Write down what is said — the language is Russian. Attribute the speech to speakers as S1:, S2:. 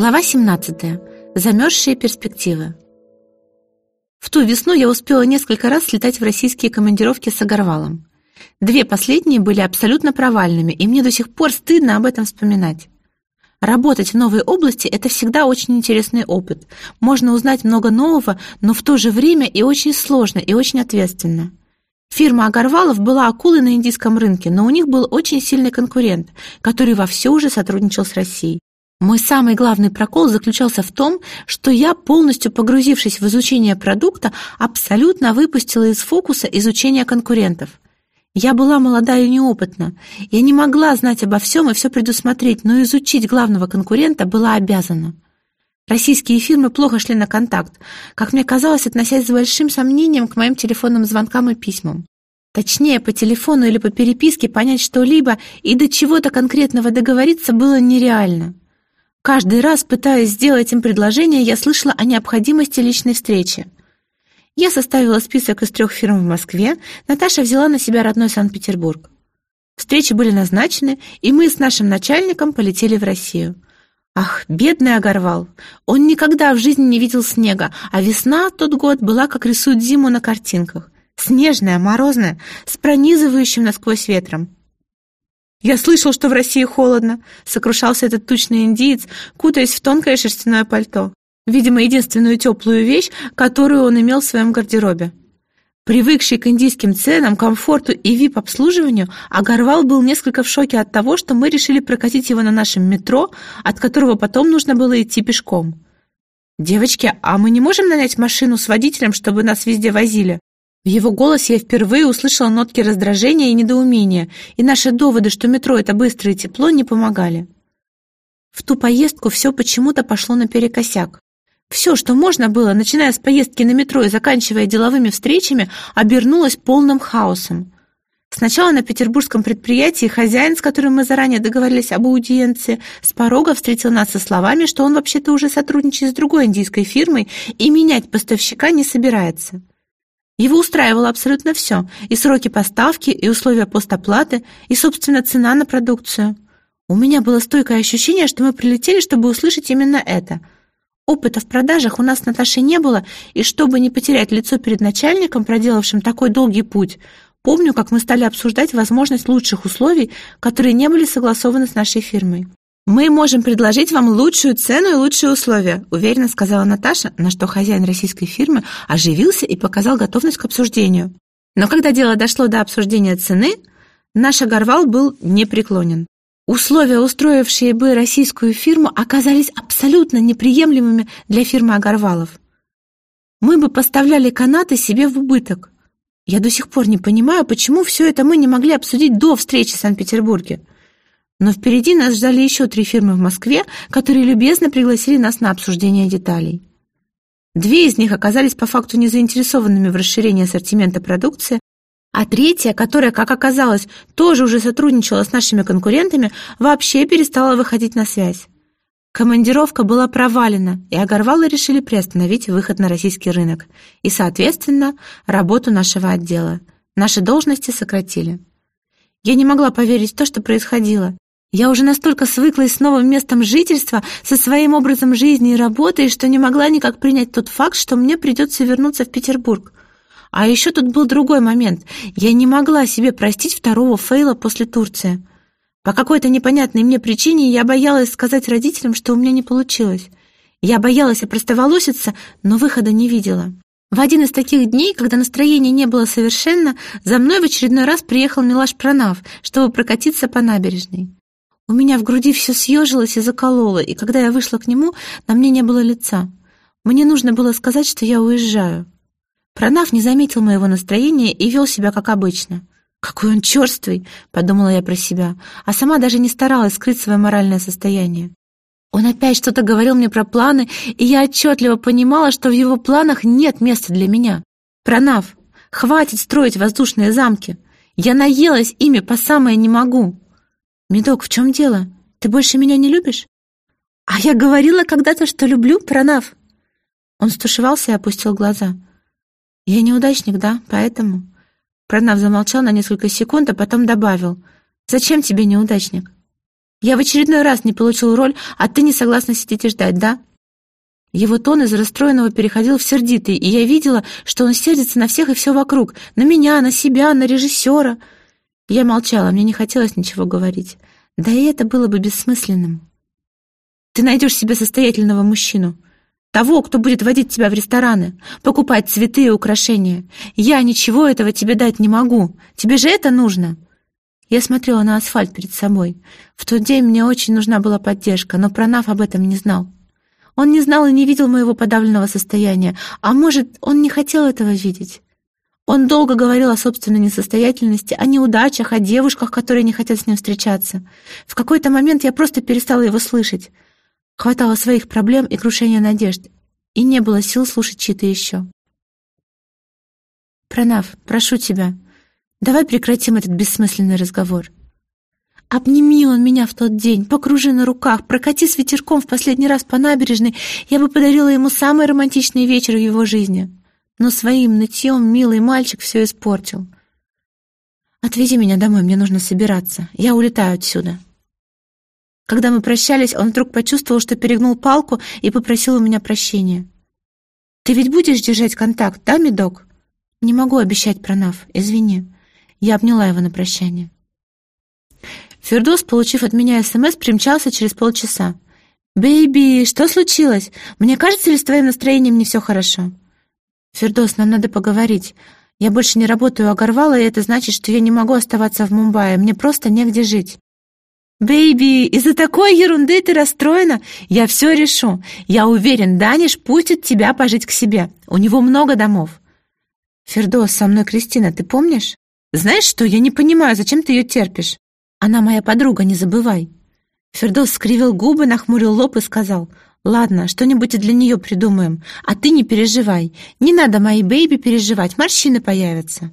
S1: Глава 17. Замерзшие перспективы. В ту весну я успела несколько раз слетать в российские командировки с Агарвалом. Две последние были абсолютно провальными, и мне до сих пор стыдно об этом вспоминать. Работать в новой области – это всегда очень интересный опыт. Можно узнать много нового, но в то же время и очень сложно, и очень ответственно. Фирма Агарвалов была акулой на индийском рынке, но у них был очень сильный конкурент, который вовсю уже сотрудничал с Россией. Мой самый главный прокол заключался в том, что я, полностью погрузившись в изучение продукта, абсолютно выпустила из фокуса изучение конкурентов. Я была молода и неопытна. Я не могла знать обо всем и все предусмотреть, но изучить главного конкурента была обязана. Российские фирмы плохо шли на контакт, как мне казалось, относясь с большим сомнением к моим телефонным звонкам и письмам. Точнее, по телефону или по переписке понять что-либо и до чего-то конкретного договориться было нереально. Каждый раз, пытаясь сделать им предложение, я слышала о необходимости личной встречи. Я составила список из трех фирм в Москве, Наташа взяла на себя родной Санкт-Петербург. Встречи были назначены, и мы с нашим начальником полетели в Россию. Ах, бедный Огарвал! Он никогда в жизни не видел снега, а весна тот год была, как рисуют зиму на картинках. Снежная, морозная, с пронизывающим насквозь ветром. «Я слышал, что в России холодно», — сокрушался этот тучный индиец, кутаясь в тонкое шерстяное пальто. Видимо, единственную теплую вещь, которую он имел в своем гардеробе. Привыкший к индийским ценам, комфорту и вип-обслуживанию, Агарвал был несколько в шоке от того, что мы решили прокатить его на нашем метро, от которого потом нужно было идти пешком. «Девочки, а мы не можем нанять машину с водителем, чтобы нас везде возили?» В его голосе я впервые услышала нотки раздражения и недоумения, и наши доводы, что метро — это быстро и тепло, не помогали. В ту поездку все почему-то пошло наперекосяк. Все, что можно было, начиная с поездки на метро и заканчивая деловыми встречами, обернулось полным хаосом. Сначала на петербургском предприятии хозяин, с которым мы заранее договорились об аудиенции, с порога встретил нас со словами, что он вообще-то уже сотрудничает с другой индийской фирмой и менять поставщика не собирается. Его устраивало абсолютно все. И сроки поставки, и условия постоплаты, и, собственно, цена на продукцию. У меня было стойкое ощущение, что мы прилетели, чтобы услышать именно это. Опыта в продажах у нас с Наташей не было, и чтобы не потерять лицо перед начальником, проделавшим такой долгий путь, помню, как мы стали обсуждать возможность лучших условий, которые не были согласованы с нашей фирмой. «Мы можем предложить вам лучшую цену и лучшие условия», уверенно сказала Наташа, на что хозяин российской фирмы оживился и показал готовность к обсуждению. Но когда дело дошло до обсуждения цены, наш Агарвал был непреклонен. Условия, устроившие бы российскую фирму, оказались абсолютно неприемлемыми для фирмы Агарвалов. Мы бы поставляли канаты себе в убыток. Я до сих пор не понимаю, почему все это мы не могли обсудить до встречи в Санкт-Петербурге. Но впереди нас ждали еще три фирмы в Москве, которые любезно пригласили нас на обсуждение деталей. Две из них оказались по факту не заинтересованными в расширении ассортимента продукции, а третья, которая, как оказалось, тоже уже сотрудничала с нашими конкурентами, вообще перестала выходить на связь. Командировка была провалена, и Агарвалы решили приостановить выход на российский рынок и, соответственно, работу нашего отдела. Наши должности сократили. Я не могла поверить в то, что происходило. Я уже настолько свыклась с новым местом жительства, со своим образом жизни и работы, что не могла никак принять тот факт, что мне придется вернуться в Петербург. А еще тут был другой момент. Я не могла себе простить второго фейла после Турции. По какой-то непонятной мне причине я боялась сказать родителям, что у меня не получилось. Я боялась опростоволоситься, но выхода не видела. В один из таких дней, когда настроение не было совершенно, за мной в очередной раз приехал Милаш Пранав, чтобы прокатиться по набережной. У меня в груди все съежилось и закололо, и когда я вышла к нему, на мне не было лица. Мне нужно было сказать, что я уезжаю. Пронав не заметил моего настроения и вел себя как обычно. «Какой он черствый!» — подумала я про себя, а сама даже не старалась скрыть свое моральное состояние. Он опять что-то говорил мне про планы, и я отчетливо понимала, что в его планах нет места для меня. «Пронав, хватит строить воздушные замки! Я наелась ими по самое не могу!» «Медок, в чем дело? Ты больше меня не любишь?» «А я говорила когда-то, что люблю, Пронав!» Он стушевался и опустил глаза. «Я неудачник, да, поэтому...» Пронав замолчал на несколько секунд, а потом добавил. «Зачем тебе неудачник?» Я в очередной раз не получил роль, а ты не согласна сидеть и ждать, да?» Его тон из расстроенного переходил в сердитый, и я видела, что он сердится на всех и все вокруг. На меня, на себя, на режиссера. Я молчала, мне не хотелось ничего говорить. Да и это было бы бессмысленным. «Ты найдешь себе состоятельного мужчину. Того, кто будет водить тебя в рестораны, покупать цветы и украшения. Я ничего этого тебе дать не могу. Тебе же это нужно!» Я смотрела на асфальт перед собой. В тот день мне очень нужна была поддержка, но Пронав об этом не знал. Он не знал и не видел моего подавленного состояния, а может, он не хотел этого видеть. Он долго говорил о собственной несостоятельности, о неудачах, о девушках, которые не хотят с ним встречаться. В какой-то момент я просто перестала его слышать. Хватало своих проблем и крушения надежд, и не было сил слушать чьи-то еще. «Пронав, прошу тебя, давай прекратим этот бессмысленный разговор. Обними он меня в тот день, покружи на руках, прокати с ветерком в последний раз по набережной, я бы подарила ему самый романтичный вечер в его жизни. Но своим нытьем милый мальчик все испортил. Отвези меня домой, мне нужно собираться. Я улетаю отсюда». Когда мы прощались, он вдруг почувствовал, что перегнул палку и попросил у меня прощения. «Ты ведь будешь держать контакт, да, Медок?» «Не могу обещать, Пронав, извини». Я обняла его на прощание. Фердос, получив от меня СМС, примчался через полчаса. «Бэйби, что случилось? Мне кажется ли с твоим настроением не все хорошо?» «Фердос, нам надо поговорить. Я больше не работаю Агарвала, и это значит, что я не могу оставаться в Мумбаи. Мне просто негде жить». «Baby, из-за такой ерунды ты расстроена? Я все решу. Я уверен, Даниш пустит тебя пожить к себе. У него много домов». «Фердос, со мной Кристина, ты помнишь? Знаешь что, я не понимаю, зачем ты ее терпишь? Она моя подруга, не забывай». Фердос скривил губы, нахмурил лоб и сказал, «Ладно, что-нибудь и для нее придумаем. А ты не переживай. Не надо моей baby переживать, морщины появятся».